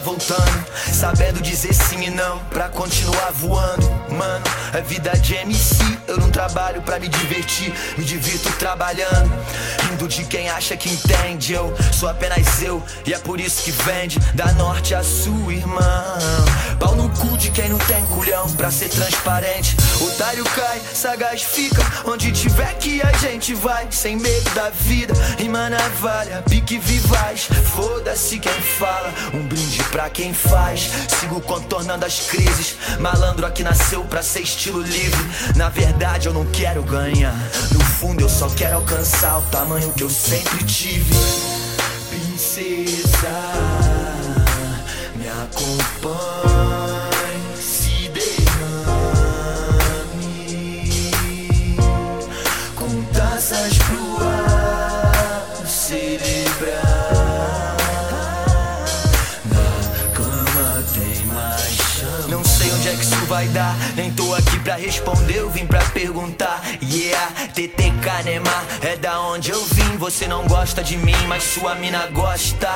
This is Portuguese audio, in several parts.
voltando. Sabendo dizer sim e não, pra continuar voando. Mano, a vida de MC, eu não trabalho pra me divertir, me divirto trabalhando. Rindo de quem acha que entende, eu sou apenas eu, e é por isso que vende da norte a sul, irmão. Pra ser transparente. Otário cai, sagaz fica, onde tiver que a gente vai, sem medo da vida. Rima navalha, pique vivaz, foda-se quem fala, um brinde pra quem faz. Sigo contornando as crises, malandro aqui nasceu pra ser estilo livre. Na verdade eu não quero ganhar, no fundo eu só quero alcançar o tamanho que eu sempre tive. Princesa, day, my vai dar, nem tô aqui pra responder, eu vim pra perguntar. Yeah, TTK Neymar é da onde eu vim. Você não gosta de mim, mas sua mina gosta.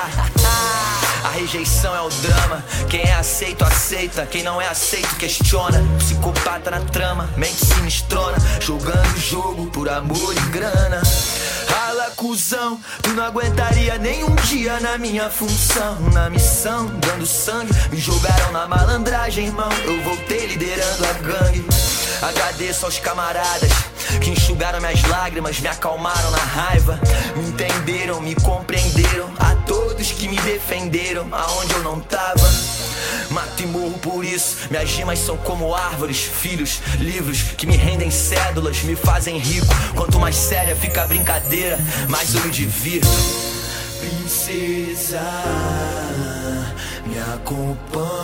A rejeição é o drama. Quem é aceito, aceita. Quem não é aceito, questiona. Psicopata na trama, mente sinistrona. Jogando o jogo por amor e grana. Rala, cuzão, tu não aguentaria nem um dia na minha função. Na missão, dando sangue, me jogaram na malandragem, irmão. Eu voltei liderando a gangue. Agradeço aos camaradas que enxugaram minhas lágrimas, me acalmaram na raiva, me entenderam, me compreenderam. A todos que me defenderam, aonde eu não tava. Mato e morro por isso. Minhas rimas são como árvores, filhos, livros que me rendem cédulas, me fazem rico. Quanto mais séria fica a brincadeira, mais eu me divirto. Princesa, me acompanhe,